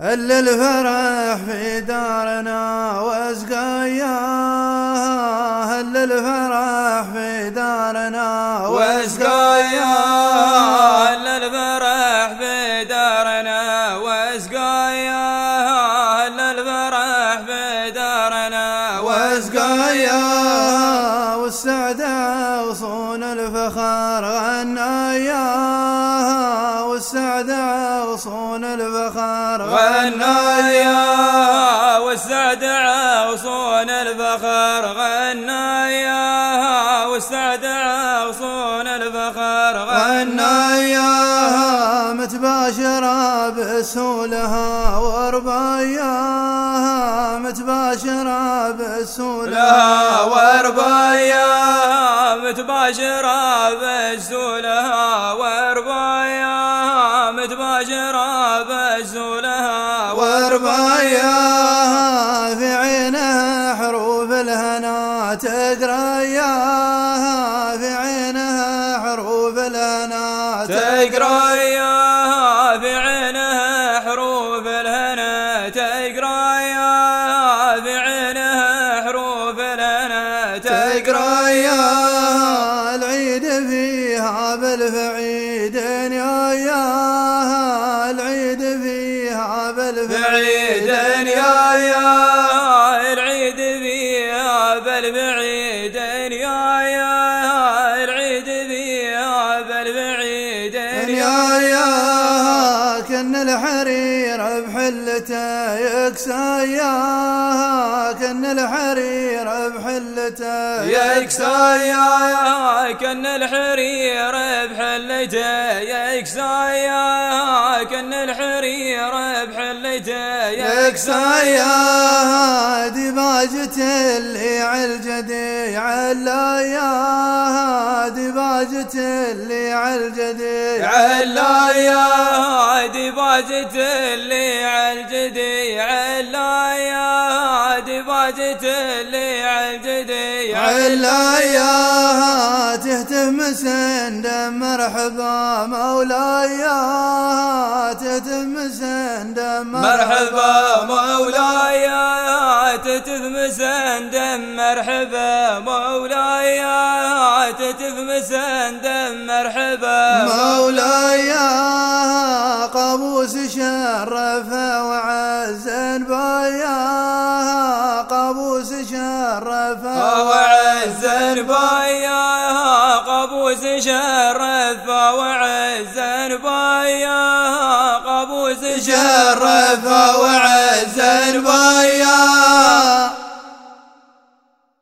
هل الفرح في دارنا واسقايا هل الفرح في دارنا واسقايا هل الفرح في دارنا واسقايا هل الفرح في دارنا واسقايا والسعدة وصون الفخر غنايا. والسعدة وصون الفخر غنايا والسعد وصون الفخر غنايا والسعد وصون الفخر غنايا متباشرة بسولها وربايا متباشرة بسولها وربايا متباشرة بسولها وربايا متباشرة بسولها وربايا في عينها حروف الهنا تقرايا في عينها حروف الهنا تقرايا في عينها حروف الهنا تقرايا في عينها حروف الهنا تقرايا العيد فيها بالفعيد يا يا بالفعيد يا يا الحرير بحلته يكسى يا كن الحرير بحلته يكسى يا كن الحرير بحلته يكسى يا كن الحرير بحلته يكسى يا دباجة اللي عالجدي علا يا دباجة اللي عالجدي علا يا دباجة اللي عالجدي علا يا دباجة اللي عالجدي علا يا تهتف مسند مرحبا مولاي تهتف مسند مرحبا مولاي تتف مسند مرحبا مولاي تتف مسند مرحبا قابوس شرف وعز بايا قابوس شرف وعز بايا قابوس شرف وعز بايا قابوس شرف وعز بايا